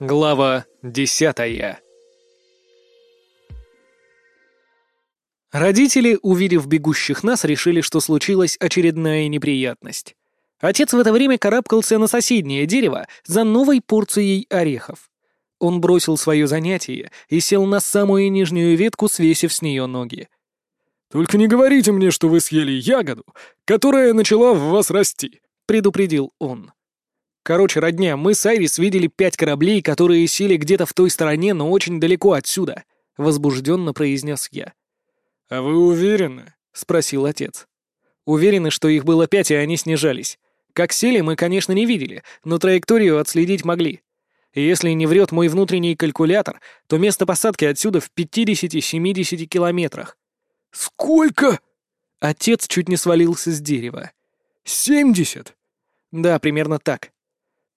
Глава десятая Родители, увидев бегущих нас, решили, что случилась очередная неприятность. Отец в это время карабкался на соседнее дерево за новой порцией орехов. Он бросил свое занятие и сел на самую нижнюю ветку, свесив с нее ноги. «Только не говорите мне, что вы съели ягоду, которая начала в вас расти», — предупредил он. Короче, родня, мы с Айрис видели пять кораблей, которые сели где-то в той стороне, но очень далеко отсюда», — возбужденно произнес я. «А вы уверены?» — спросил отец. «Уверены, что их было пять, и они снижались. Как сели, мы, конечно, не видели, но траекторию отследить могли. Если не врет мой внутренний калькулятор, то место посадки отсюда в 50-70 километрах». «Сколько?» Отец чуть не свалился с дерева. «Семьдесят?» «Да, примерно так.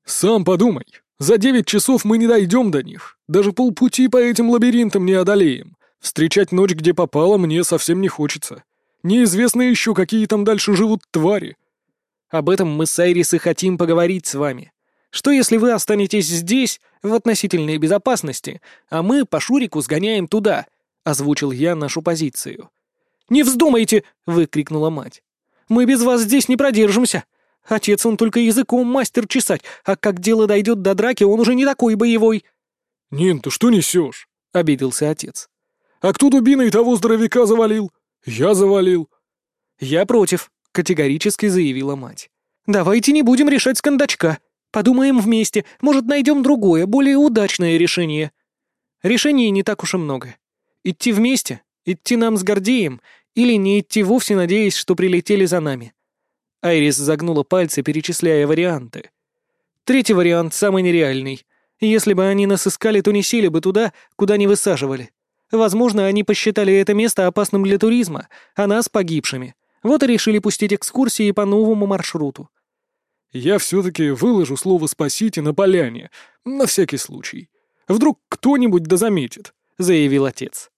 «Сам подумай. За девять часов мы не дойдем до них. Даже полпути по этим лабиринтам не одолеем. Встречать ночь, где попало, мне совсем не хочется. Неизвестно еще, какие там дальше живут твари». «Об этом мы с Айрис и хотим поговорить с вами. Что если вы останетесь здесь, в относительной безопасности, а мы по Шурику сгоняем туда?» — озвучил я нашу позицию. «Не вздумайте!» — выкрикнула мать. «Мы без вас здесь не продержимся. Отец он только языком мастер чесать, а как дело дойдет до драки, он уже не такой боевой». «Нин, ты что несешь?» — обиделся отец. «А кто дубиной того здоровяка завалил? Я завалил». «Я против», — категорически заявила мать. «Давайте не будем решать с кондачка. Подумаем вместе, может, найдем другое, более удачное решение». Решений не так уж и много. Идти вместе, идти нам с Гордеем, или не идти вовсе, надеясь, что прилетели за нами. Айрис загнула пальцы, перечисляя варианты. Третий вариант самый нереальный. Если бы они нас искали, то не сели бы туда, куда не высаживали. Возможно, они посчитали это место опасным для туризма, а нас погибшими. Вот и решили пустить экскурсии по новому маршруту. «Я все-таки выложу слово «спасите» на поляне, на всякий случай. Вдруг кто-нибудь да заметит», — заявил отец.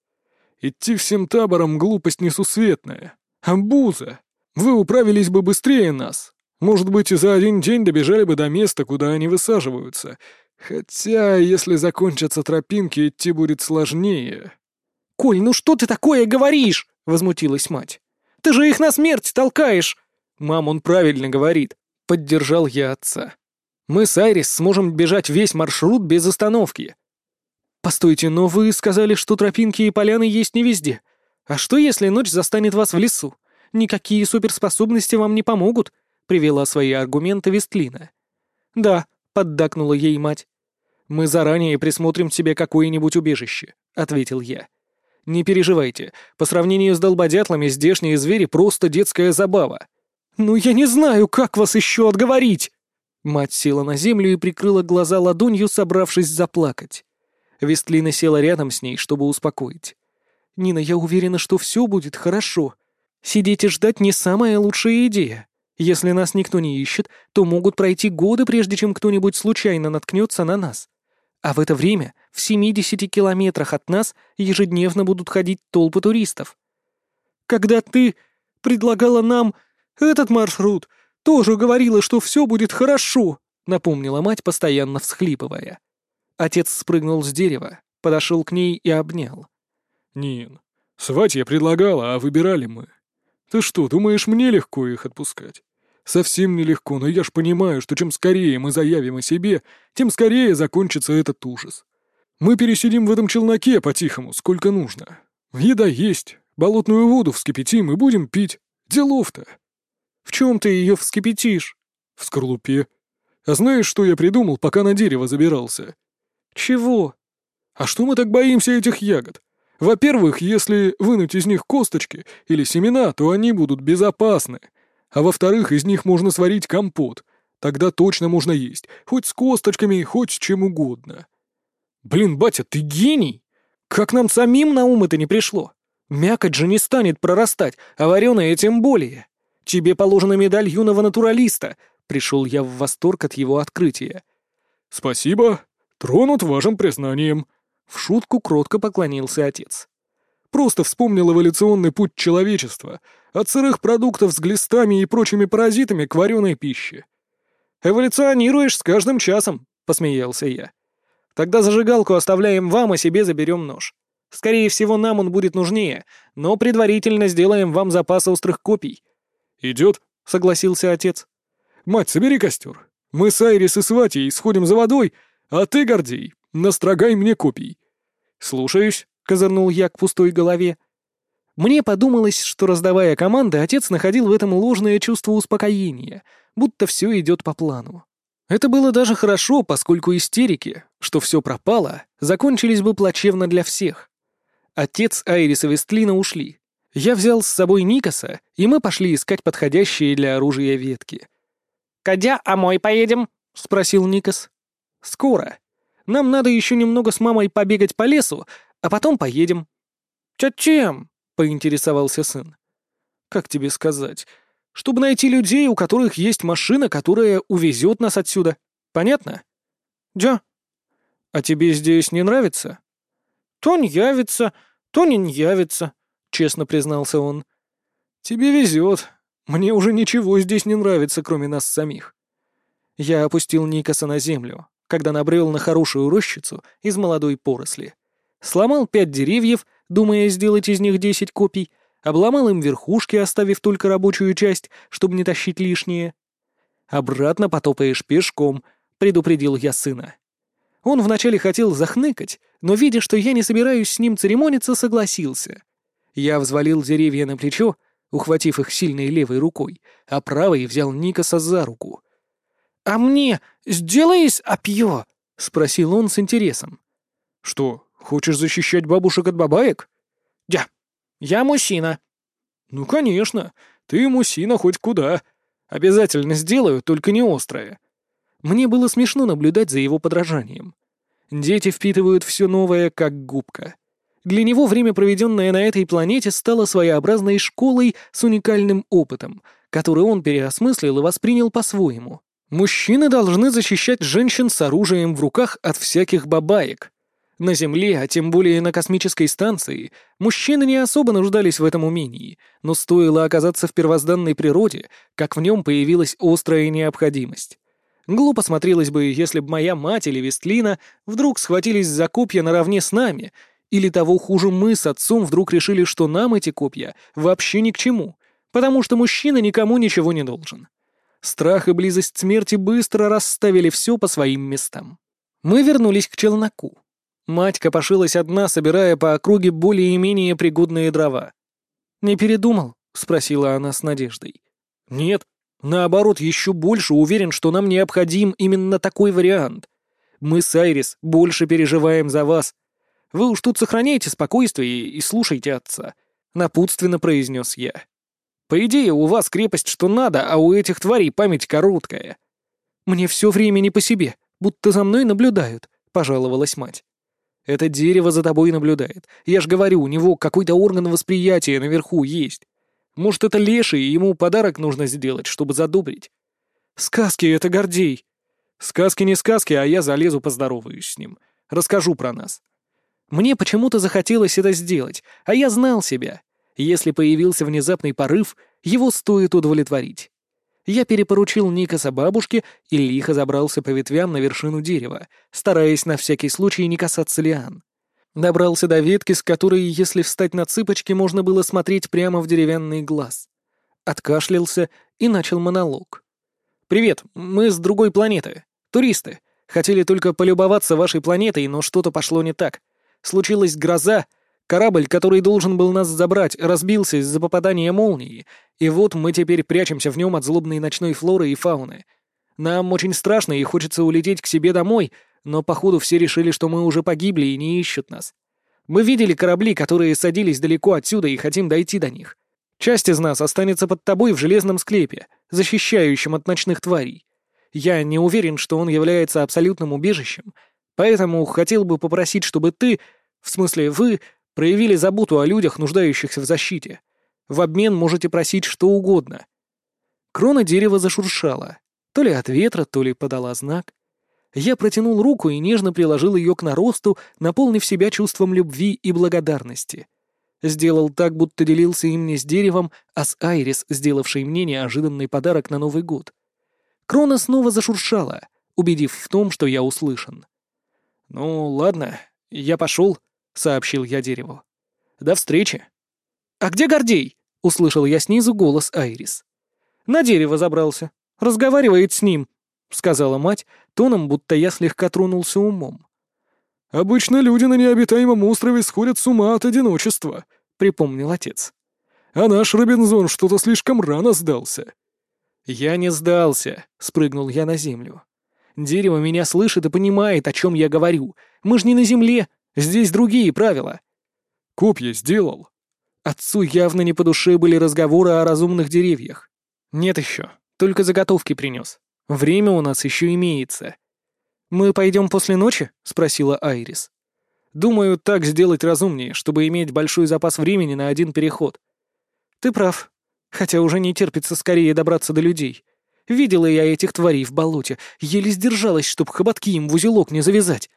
«Идти всем табором глупость несусветная. Амбуза. Вы управились бы быстрее нас. Может быть, и за один день добежали бы до места, куда они высаживаются. Хотя, если закончатся тропинки, идти будет сложнее». «Коль, ну что ты такое говоришь?» — возмутилась мать. «Ты же их на смерть толкаешь!» «Мам, он правильно говорит», — поддержал я отца. «Мы с Айрис сможем бежать весь маршрут без остановки». «Постойте, но вы сказали, что тропинки и поляны есть не везде. А что, если ночь застанет вас в лесу? Никакие суперспособности вам не помогут», — привела свои аргументы Вестлина. «Да», — поддакнула ей мать. «Мы заранее присмотрим себе какое-нибудь убежище», — ответил я. «Не переживайте, по сравнению с долбодятлами здешние звери просто детская забава». «Ну я не знаю, как вас еще отговорить!» Мать села на землю и прикрыла глаза ладонью, собравшись заплакать. Вестлина села рядом с ней, чтобы успокоить. «Нина, я уверена, что все будет хорошо. Сидеть и ждать не самая лучшая идея. Если нас никто не ищет, то могут пройти годы, прежде чем кто-нибудь случайно наткнется на нас. А в это время в 70 километрах от нас ежедневно будут ходить толпы туристов. Когда ты предлагала нам этот маршрут, тоже говорила, что все будет хорошо, напомнила мать, постоянно всхлипывая. Отец спрыгнул с дерева, подошел к ней и обнял. «Нин, свать я предлагала, а выбирали мы. Ты что, думаешь, мне легко их отпускать? Совсем нелегко, но я ж понимаю, что чем скорее мы заявим о себе, тем скорее закончится этот ужас. Мы пересидим в этом челноке по-тихому, сколько нужно. Еда есть, болотную воду вскипятим и будем пить. Делов-то. В чем ты ее вскипятишь? В скорлупе. А знаешь, что я придумал, пока на дерево забирался? Чего? А что мы так боимся этих ягод? Во-первых, если вынуть из них косточки или семена, то они будут безопасны. А во-вторых, из них можно сварить компот. Тогда точно можно есть. Хоть с косточками, хоть с чем угодно. Блин, батя, ты гений! Как нам самим на ум это не пришло? Мякоть же не станет прорастать, а вареная тем более. Тебе положена медаль юного натуралиста. Пришел я в восторг от его открытия. Спасибо. Тронут вашим признанием. В шутку кротко поклонился отец. Просто вспомнил эволюционный путь человечества, от сырых продуктов с глистами и прочими паразитами к вареной пище. «Эволюционируешь с каждым часом», — посмеялся я. Тогда зажигалку оставляем вам, а себе заберем нож. Скорее всего, нам он будет нужнее, но предварительно сделаем вам запас острых копий». «Идет», — согласился отец. «Мать, собери костер. Мы с Айрис и Сватей сходим за водой, а ты, Гордей, настрогай мне копий». «Слушаюсь», — козырнул я к пустой голове. Мне подумалось, что, раздавая команды, отец находил в этом ложное чувство успокоения, будто все идет по плану. Это было даже хорошо, поскольку истерики, что все пропало, закончились бы плачевно для всех. Отец Айрис и Вестлина ушли. Я взял с собой Никаса, и мы пошли искать подходящие для оружия ветки. «Кадя, а мой поедем?» — спросил Никас. «Скоро. Нам надо еще немного с мамой побегать по лесу, а потом поедем». «Чё-чем?» — поинтересовался сын. «Как тебе сказать? Чтобы найти людей, у которых есть машина, которая увезет нас отсюда. Понятно?» «Да». «А тебе здесь не нравится?» «То не явится, то не явится», — честно признался он. «Тебе везет. Мне уже ничего здесь не нравится, кроме нас самих». Я опустил Никаса на землю, когда набрел на хорошую рощицу из молодой поросли. Сломал пять деревьев думая сделать из них десять копий, обломал им верхушки, оставив только рабочую часть, чтобы не тащить лишнее. «Обратно потопаешь пешком», — предупредил я сына. Он вначале хотел захныкать, но, видя, что я не собираюсь с ним церемониться, согласился. Я взвалил деревья на плечо, ухватив их сильной левой рукой, а правой взял Никаса за руку. «А мне сделаешь опьё?» — спросил он с интересом. «Что, Хочешь защищать бабушек от бабаек? Я. Я мужчина. Ну, конечно. Ты мужчина хоть куда. Обязательно сделаю, только не острое. Мне было смешно наблюдать за его подражанием. Дети впитывают все новое, как губка. Для него время, проведенное на этой планете, стало своеобразной школой с уникальным опытом, который он переосмыслил и воспринял по-своему. Мужчины должны защищать женщин с оружием в руках от всяких бабаек, на Земле, а тем более на космической станции, мужчины не особо нуждались в этом умении, но стоило оказаться в первозданной природе, как в нем появилась острая необходимость. Глупо смотрелось бы, если бы моя мать или Вестлина вдруг схватились за копья наравне с нами, или того хуже мы с отцом вдруг решили, что нам эти копья вообще ни к чему, потому что мужчина никому ничего не должен. Страх и близость смерти быстро расставили все по своим местам. Мы вернулись к челноку. Мать копошилась одна, собирая по округе более-менее пригодные дрова. «Не передумал?» — спросила она с надеждой. «Нет. Наоборот, еще больше уверен, что нам необходим именно такой вариант. Мы с Айрис больше переживаем за вас. Вы уж тут сохраняйте спокойствие и слушайте отца», — напутственно произнес я. «По идее, у вас крепость что надо, а у этих тварей память короткая». «Мне все время не по себе, будто за мной наблюдают», — пожаловалась мать. Это дерево за тобой наблюдает. Я ж говорю, у него какой-то орган восприятия наверху есть. Может, это леший, и ему подарок нужно сделать, чтобы задобрить. Сказки — это Гордей. Сказки не сказки, а я залезу поздороваюсь с ним. Расскажу про нас. Мне почему-то захотелось это сделать, а я знал себя. Если появился внезапный порыв, его стоит удовлетворить я перепоручил Никаса бабушке и лихо забрался по ветвям на вершину дерева, стараясь на всякий случай не касаться лиан. Добрался до ветки, с которой, если встать на цыпочки, можно было смотреть прямо в деревянный глаз. Откашлялся и начал монолог. «Привет, мы с другой планеты. Туристы. Хотели только полюбоваться вашей планетой, но что-то пошло не так. Случилась гроза, Корабль, который должен был нас забрать, разбился из-за попадания молнии, и вот мы теперь прячемся в нем от злобной ночной флоры и фауны. Нам очень страшно и хочется улететь к себе домой, но походу все решили, что мы уже погибли и не ищут нас. Мы видели корабли, которые садились далеко отсюда и хотим дойти до них. Часть из нас останется под тобой в железном склепе, защищающем от ночных тварей. Я не уверен, что он является абсолютным убежищем, поэтому хотел бы попросить, чтобы ты, в смысле вы, проявили заботу о людях, нуждающихся в защите. В обмен можете просить что угодно. Крона дерева зашуршала. То ли от ветра, то ли подала знак. Я протянул руку и нежно приложил ее к наросту, наполнив себя чувством любви и благодарности. Сделал так, будто делился им не с деревом, а с Айрис, сделавшей мне неожиданный подарок на Новый год. Крона снова зашуршала, убедив в том, что я услышан. «Ну, ладно, я пошел», — сообщил я дереву. «До встречи». «А где Гордей?» — услышал я снизу голос Айрис. «На дерево забрался. Разговаривает с ним», — сказала мать, тоном, будто я слегка тронулся умом. «Обычно люди на необитаемом острове сходят с ума от одиночества», — припомнил отец. «А наш Робинзон что-то слишком рано сдался». «Я не сдался», — спрыгнул я на землю. «Дерево меня слышит и понимает, о чем я говорю. Мы ж не на земле, здесь другие правила». «Копья сделал». Отцу явно не по душе были разговоры о разумных деревьях. «Нет еще, только заготовки принес. Время у нас еще имеется. «Мы пойдем после ночи?» — спросила Айрис. «Думаю, так сделать разумнее, чтобы иметь большой запас времени на один переход». «Ты прав. Хотя уже не терпится скорее добраться до людей. Видела я этих тварей в болоте, еле сдержалась, чтоб хоботки им в узелок не завязать».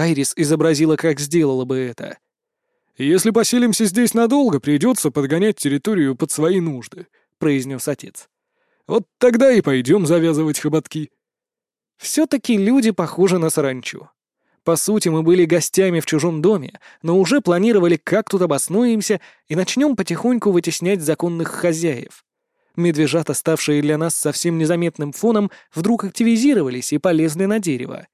Айрис изобразила, как сделала бы это. «Если поселимся здесь надолго, придется подгонять территорию под свои нужды», — произнес отец. «Вот тогда и пойдем завязывать хоботки». Все-таки люди похожи на саранчу. По сути, мы были гостями в чужом доме, но уже планировали, как тут обоснуемся и начнем потихоньку вытеснять законных хозяев. Медвежата, ставшие для нас совсем незаметным фоном, вдруг активизировались и полезли на дерево.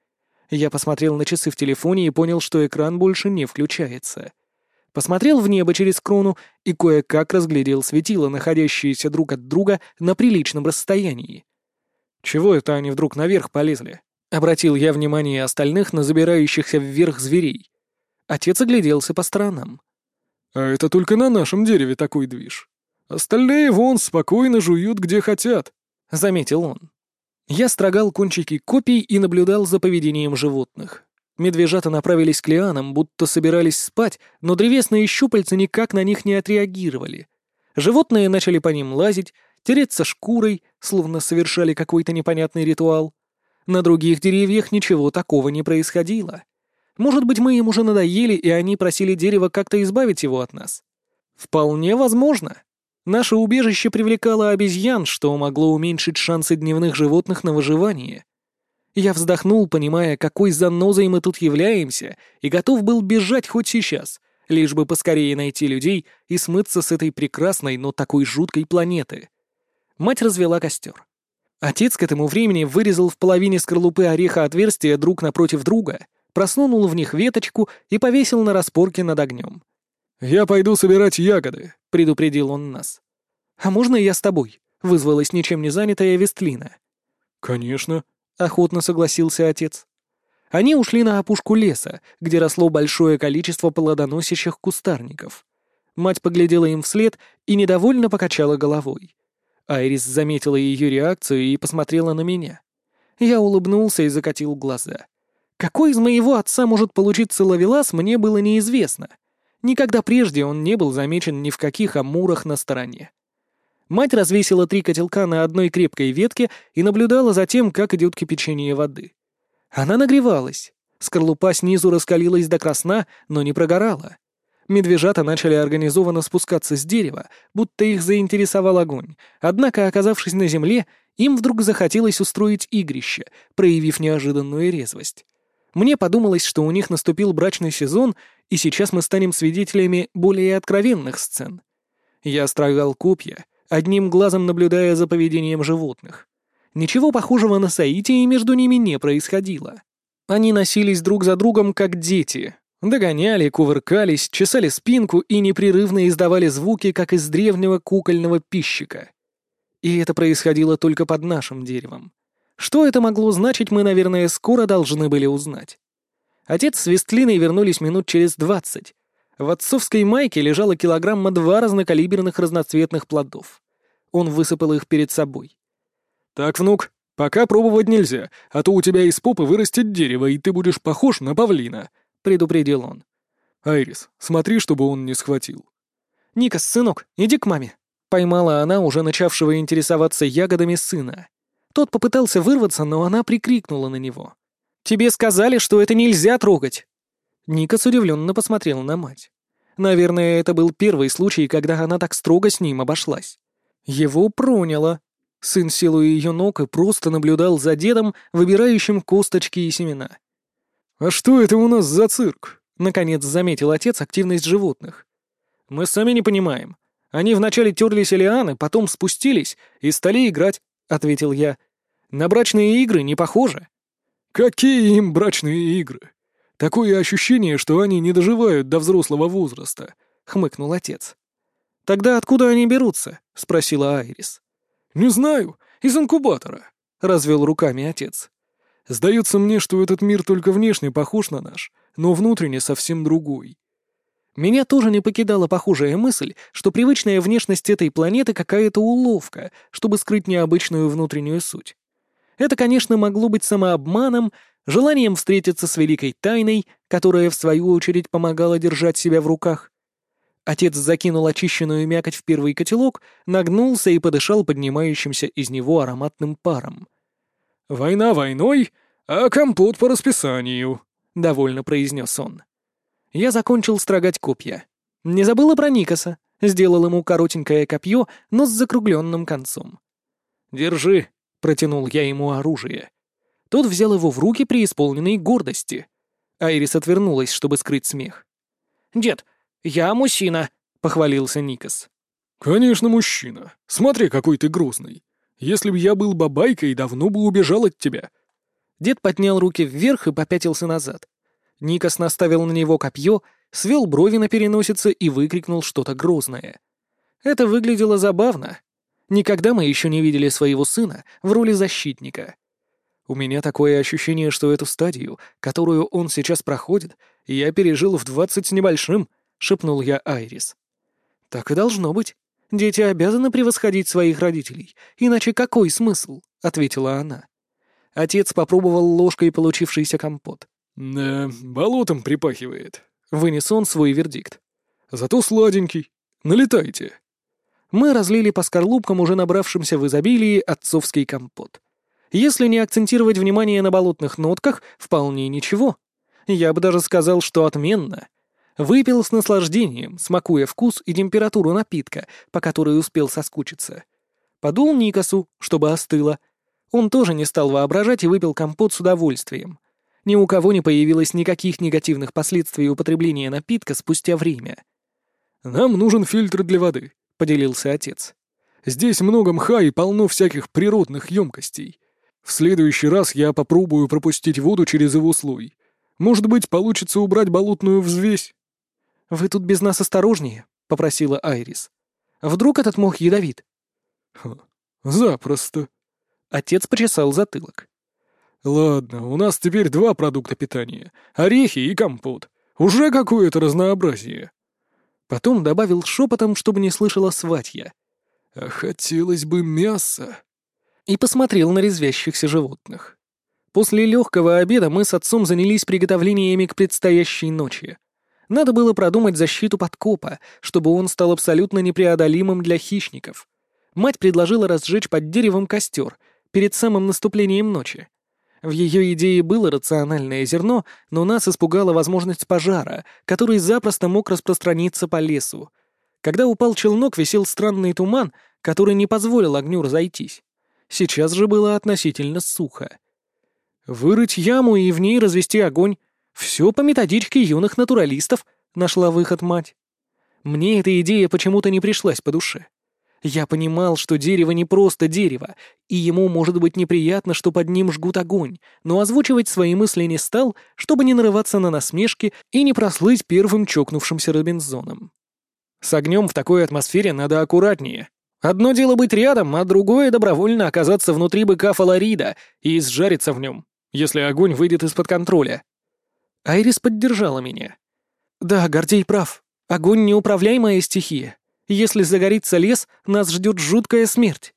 Я посмотрел на часы в телефоне и понял, что экран больше не включается. Посмотрел в небо через крону и кое-как разглядел светила, находящиеся друг от друга на приличном расстоянии. «Чего это они вдруг наверх полезли?» Обратил я внимание остальных на забирающихся вверх зверей. Отец огляделся по сторонам. «А это только на нашем дереве такой движ. Остальные вон спокойно жуют, где хотят», — заметил он. Я строгал кончики копий и наблюдал за поведением животных. Медвежата направились к лианам, будто собирались спать, но древесные щупальца никак на них не отреагировали. Животные начали по ним лазить, тереться шкурой, словно совершали какой-то непонятный ритуал. На других деревьях ничего такого не происходило. Может быть, мы им уже надоели, и они просили дерево как-то избавить его от нас? Вполне возможно. Наше убежище привлекало обезьян, что могло уменьшить шансы дневных животных на выживание. Я вздохнул, понимая, какой занозой мы тут являемся, и готов был бежать хоть сейчас, лишь бы поскорее найти людей и смыться с этой прекрасной, но такой жуткой планеты. Мать развела костер. Отец к этому времени вырезал в половине скорлупы ореха отверстия друг напротив друга, просунул в них веточку и повесил на распорке над огнем. «Я пойду собирать ягоды», — предупредил он нас. «А можно я с тобой?» — вызвалась ничем не занятая Вестлина. «Конечно», — охотно согласился отец. Они ушли на опушку леса, где росло большое количество плодоносящих кустарников. Мать поглядела им вслед и недовольно покачала головой. Айрис заметила ее реакцию и посмотрела на меня. Я улыбнулся и закатил глаза. Какой из моего отца может получиться ловелас, мне было неизвестно. Никогда прежде он не был замечен ни в каких амурах на стороне. Мать развесила три котелка на одной крепкой ветке и наблюдала за тем, как идет кипячение воды. Она нагревалась. Скорлупа снизу раскалилась до красна, но не прогорала. Медвежата начали организованно спускаться с дерева, будто их заинтересовал огонь, однако, оказавшись на земле, им вдруг захотелось устроить игрище, проявив неожиданную резвость. Мне подумалось, что у них наступил брачный сезон, и сейчас мы станем свидетелями более откровенных сцен. Я строгал копья, одним глазом наблюдая за поведением животных. Ничего похожего на соитие между ними не происходило. Они носились друг за другом, как дети, Догоняли, кувыркались, чесали спинку и непрерывно издавали звуки, как из древнего кукольного пищика. И это происходило только под нашим деревом. Что это могло значить, мы, наверное, скоро должны были узнать. Отец с Вестлиной вернулись минут через двадцать. В отцовской майке лежало килограмма два разнокалиберных разноцветных плодов. Он высыпал их перед собой. «Так, внук, пока пробовать нельзя, а то у тебя из попы вырастет дерево, и ты будешь похож на павлина», предупредил он. «Айрис, смотри, чтобы он не схватил». «Никас, сынок, иди к маме». Поймала она уже начавшего интересоваться ягодами сына. Тот попытался вырваться, но она прикрикнула на него. «Тебе сказали, что это нельзя трогать!» Никас удивленно посмотрел на мать. Наверное, это был первый случай, когда она так строго с ним обошлась. Его проняло. Сын сел у ее ног и просто наблюдал за дедом, выбирающим косточки и семена. «А что это у нас за цирк?» — наконец заметил отец активность животных. «Мы сами не понимаем. Они вначале терлись лианы, потом спустились и стали играть», — ответил я. «На брачные игры не похоже». «Какие им брачные игры? Такое ощущение, что они не доживают до взрослого возраста», — хмыкнул отец. «Тогда откуда они берутся?» — спросила Айрис. «Не знаю. Из инкубатора», — развел руками отец. «Сдается мне, что этот мир только внешне похож на наш, но внутренне совсем другой». Меня тоже не покидала похожая мысль, что привычная внешность этой планеты какая-то уловка, чтобы скрыть необычную внутреннюю суть. Это, конечно, могло быть самообманом, желанием встретиться с великой тайной, которая, в свою очередь, помогала держать себя в руках, Отец закинул очищенную мякоть в первый котелок, нагнулся и подышал поднимающимся из него ароматным паром. «Война войной, а компот по расписанию», — довольно произнес он. Я закончил строгать копья. Не забыла про Никаса, сделал ему коротенькое копье, но с закругленным концом. «Держи», — протянул я ему оружие. Тот взял его в руки при исполненной гордости. Айрис отвернулась, чтобы скрыть смех. «Дед, «Я мужчина», — похвалился Никас. «Конечно, мужчина. Смотри, какой ты грустный. Если бы я был бабайкой, давно бы убежал от тебя». Дед поднял руки вверх и попятился назад. Никас наставил на него копье, свел брови на переносице и выкрикнул что-то грозное. Это выглядело забавно. Никогда мы еще не видели своего сына в роли защитника. У меня такое ощущение, что эту стадию, которую он сейчас проходит, я пережил в двадцать с небольшим, — шепнул я Айрис. «Так и должно быть. Дети обязаны превосходить своих родителей, иначе какой смысл?» — ответила она. Отец попробовал ложкой получившийся компот. «Да, болотом припахивает», — вынес он свой вердикт. «Зато сладенький. Налетайте». Мы разлили по скорлупкам, уже набравшимся в изобилии, отцовский компот. Если не акцентировать внимание на болотных нотках, вполне ничего. Я бы даже сказал, что отменно. Выпил с наслаждением, смакуя вкус и температуру напитка, по которой успел соскучиться. Подул Никасу, чтобы остыло. Он тоже не стал воображать и выпил компот с удовольствием. Ни у кого не появилось никаких негативных последствий употребления напитка спустя время. «Нам нужен фильтр для воды», — поделился отец. «Здесь много мха и полно всяких природных емкостей. В следующий раз я попробую пропустить воду через его слой. Может быть, получится убрать болотную взвесь?» «Вы тут без нас осторожнее», — попросила Айрис. «Вдруг этот мох ядовит?» Ха, «Запросто». Отец почесал затылок. «Ладно, у нас теперь два продукта питания — орехи и компот. Уже какое-то разнообразие». Потом добавил шепотом, чтобы не слышала сватья. «А хотелось бы мяса». И посмотрел на резвящихся животных. После легкого обеда мы с отцом занялись приготовлениями к предстоящей ночи. Надо было продумать защиту подкопа, чтобы он стал абсолютно непреодолимым для хищников. Мать предложила разжечь под деревом костер перед самым наступлением ночи. В ее идее было рациональное зерно, но нас испугала возможность пожара, который запросто мог распространиться по лесу. Когда упал челнок, висел странный туман, который не позволил огню разойтись. Сейчас же было относительно сухо. Вырыть яму и в ней развести огонь, все по методичке юных натуралистов нашла выход мать. Мне эта идея почему-то не пришлась по душе. Я понимал, что дерево не просто дерево, и ему может быть неприятно, что под ним жгут огонь, но озвучивать свои мысли не стал, чтобы не нарываться на насмешки и не прослыть первым чокнувшимся Робинзоном. С огнем в такой атмосфере надо аккуратнее. Одно дело быть рядом, а другое — добровольно оказаться внутри быка Фаларида и изжариться в нем, если огонь выйдет из-под контроля. Айрис поддержала меня. «Да, Гордей прав. Огонь — неуправляемая стихия. Если загорится лес, нас ждет жуткая смерть».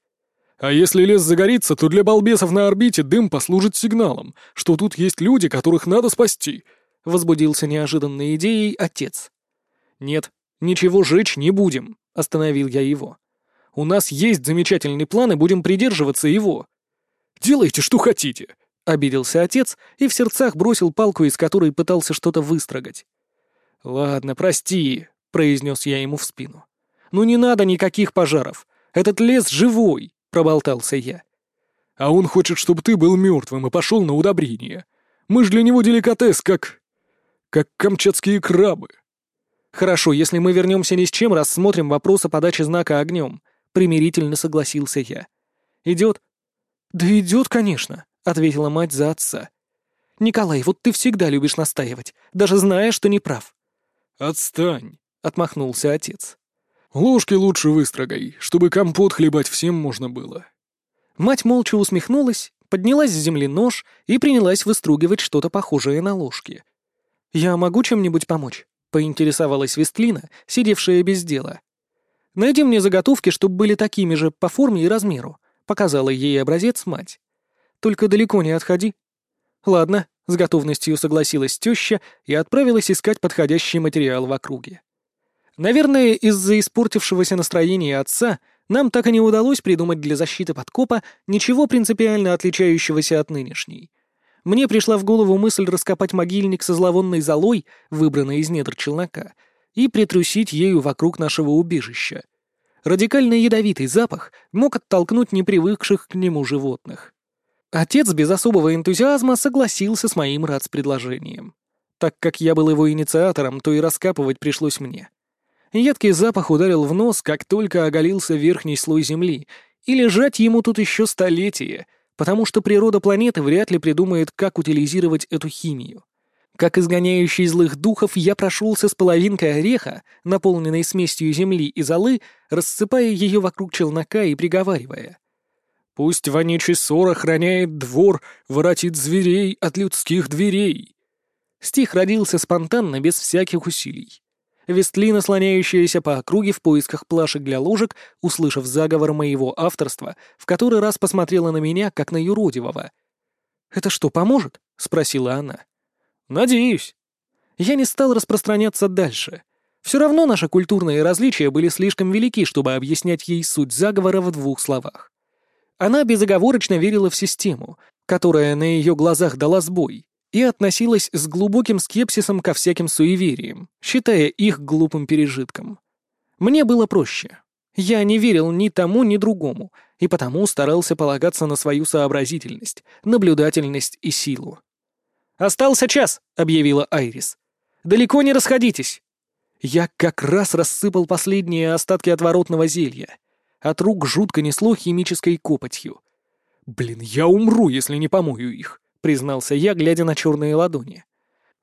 «А если лес загорится, то для балбесов на орбите дым послужит сигналом, что тут есть люди, которых надо спасти», — возбудился неожиданной идеей отец. «Нет, ничего жечь не будем», — остановил я его. «У нас есть замечательный план, и будем придерживаться его». «Делайте, что хотите», Обиделся отец и в сердцах бросил палку, из которой пытался что-то выстрогать. «Ладно, прости», — произнес я ему в спину. «Ну не надо никаких пожаров. Этот лес живой», — проболтался я. «А он хочет, чтобы ты был мертвым и пошел на удобрение. Мы ж для него деликатес, как... как камчатские крабы». «Хорошо, если мы вернемся ни с чем, рассмотрим вопрос о подаче знака огнем», — примирительно согласился я. «Идет?» «Да идет, конечно», — ответила мать за отца. «Николай, вот ты всегда любишь настаивать, даже зная, что не прав». «Отстань», — отмахнулся отец. «Ложки лучше выстрогай, чтобы компот хлебать всем можно было». Мать молча усмехнулась, поднялась с земли нож и принялась выстругивать что-то похожее на ложки. «Я могу чем-нибудь помочь?» — поинтересовалась Вестлина, сидевшая без дела. «Найди мне заготовки, чтобы были такими же по форме и размеру», — показала ей образец мать. «Только далеко не отходи». «Ладно», — с готовностью согласилась теща и отправилась искать подходящий материал в округе. Наверное, из-за испортившегося настроения отца нам так и не удалось придумать для защиты подкопа ничего принципиально отличающегося от нынешней. Мне пришла в голову мысль раскопать могильник со зловонной золой, выбранной из недр челнока, и притрусить ею вокруг нашего убежища. Радикально ядовитый запах мог оттолкнуть непривыкших к нему животных. Отец без особого энтузиазма согласился с моим РАЦ-предложением. Так как я был его инициатором, то и раскапывать пришлось мне. Едкий запах ударил в нос, как только оголился верхний слой земли, и лежать ему тут еще столетие, потому что природа планеты вряд ли придумает, как утилизировать эту химию. Как изгоняющий злых духов, я прошелся с половинкой ореха, наполненной смесью земли и золы, рассыпая ее вокруг челнока и приговаривая. «Пусть вонючий ссор охраняет двор, воротит зверей от людских дверей». Стих родился спонтанно, без всяких усилий. Вестлина, слоняющаяся по округе в поисках плашек для ложек, услышав заговор моего авторства, в который раз посмотрела на меня, как на юродивого. «Это что, поможет?» — спросила она. «Надеюсь». Я не стал распространяться дальше. Все равно наши культурные различия были слишком велики, чтобы объяснять ей суть заговора в двух словах. Она безоговорочно верила в систему, которая на ее глазах дала сбой, и относилась с глубоким скепсисом ко всяким суевериям, считая их глупым пережитком. Мне было проще. Я не верил ни тому, ни другому, и потому старался полагаться на свою сообразительность, наблюдательность и силу. «Остался час», — объявила Айрис. «Далеко не расходитесь». Я как раз рассыпал последние остатки отворотного зелья. От рук жутко несло химической копотью. Блин, я умру, если не помою их. — признался я, глядя на черные ладони.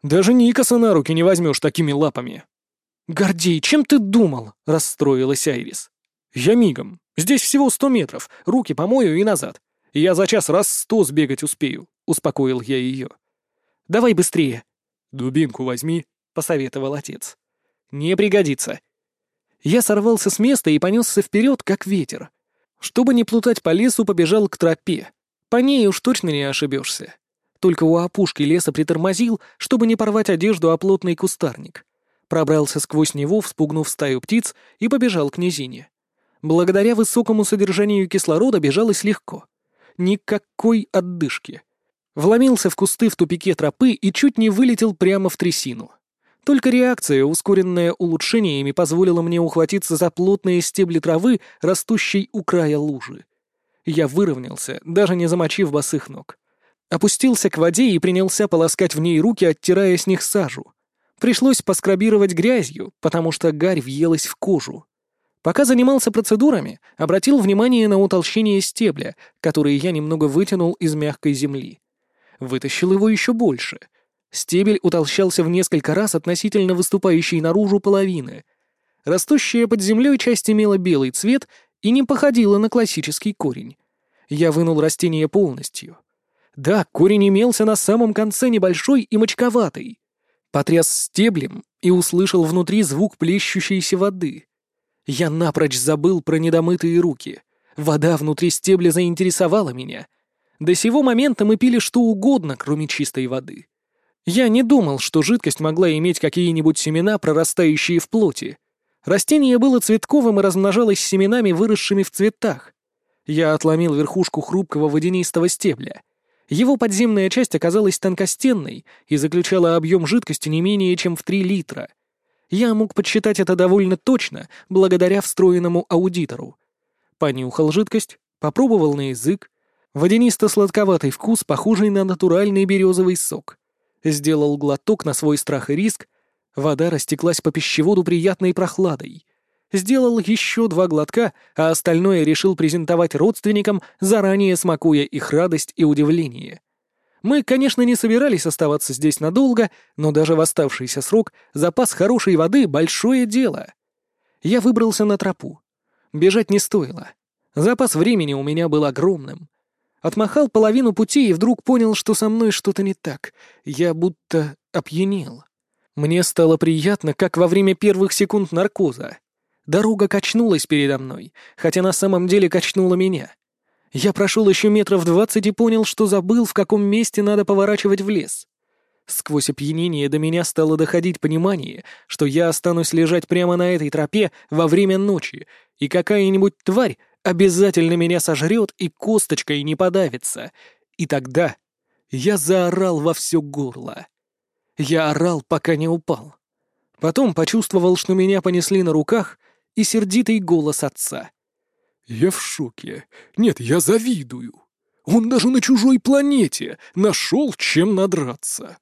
«Даже Никаса на руки не возьмешь такими лапами». «Гордей, чем ты думал?» — расстроилась Айрис. «Я мигом. Здесь всего сто метров. Руки помою и назад. Я за час раз сто сбегать успею», — успокоил я ее. «Давай быстрее». «Дубинку возьми», — посоветовал отец. «Не пригодится». Я сорвался с места и понесся вперед, как ветер. Чтобы не плутать по лесу, побежал к тропе. По ней уж точно не ошибешься. Только у опушки леса притормозил, чтобы не порвать одежду о плотный кустарник. Пробрался сквозь него, вспугнув стаю птиц, и побежал к низине. Благодаря высокому содержанию кислорода бежалось легко. Никакой отдышки. Вломился в кусты в тупике тропы и чуть не вылетел прямо в трясину. Только реакция, ускоренная улучшениями, позволила мне ухватиться за плотные стебли травы, растущей у края лужи. Я выровнялся, даже не замочив босых ног. Опустился к воде и принялся полоскать в ней руки, оттирая с них сажу. Пришлось поскрабировать грязью, потому что гарь въелась в кожу. Пока занимался процедурами, обратил внимание на утолщение стебля, который я немного вытянул из мягкой земли. Вытащил его еще больше. Стебель утолщался в несколько раз относительно выступающей наружу половины. Растущая под землей часть имела белый цвет и не походила на классический корень. Я вынул растение полностью — да, корень имелся на самом конце небольшой и мочковатый. Потряс стеблем и услышал внутри звук плещущейся воды. Я напрочь забыл про недомытые руки. Вода внутри стебля заинтересовала меня. До сего момента мы пили что угодно, кроме чистой воды. Я не думал, что жидкость могла иметь какие-нибудь семена, прорастающие в плоти. Растение было цветковым и размножалось семенами, выросшими в цветах. Я отломил верхушку хрупкого водянистого стебля. Его подземная часть оказалась тонкостенной и заключала объем жидкости не менее чем в 3 литра. Я мог подсчитать это довольно точно, благодаря встроенному аудитору. Понюхал жидкость, попробовал на язык, Водянисто-сладковатый вкус, похожий на натуральный березовый сок. Сделал глоток на свой страх и риск. Вода растеклась по пищеводу приятной прохладой. Сделал еще два глотка, а остальное решил презентовать родственникам, заранее смакуя их радость и удивление. Мы, конечно, не собирались оставаться здесь надолго, но даже в оставшийся срок запас хорошей воды — большое дело. Я выбрался на тропу. Бежать не стоило. Запас времени у меня был огромным. Отмахал половину пути и вдруг понял, что со мной что-то не так. Я будто опьянел. Мне стало приятно, как во время первых секунд наркоза. Дорога качнулась передо мной, хотя на самом деле качнула меня. Я прошел еще метров двадцать и понял, что забыл, в каком месте надо поворачивать в лес. Сквозь опьянение до меня стало доходить понимание, что я останусь лежать прямо на этой тропе во время ночи, и какая-нибудь тварь обязательно меня сожрет и косточкой не подавится. И тогда я заорал во все горло. Я орал, пока не упал. Потом почувствовал, что меня понесли на руках, и сердитый голос отца. «Я в шоке. Нет, я завидую. Он даже на чужой планете нашел, чем надраться».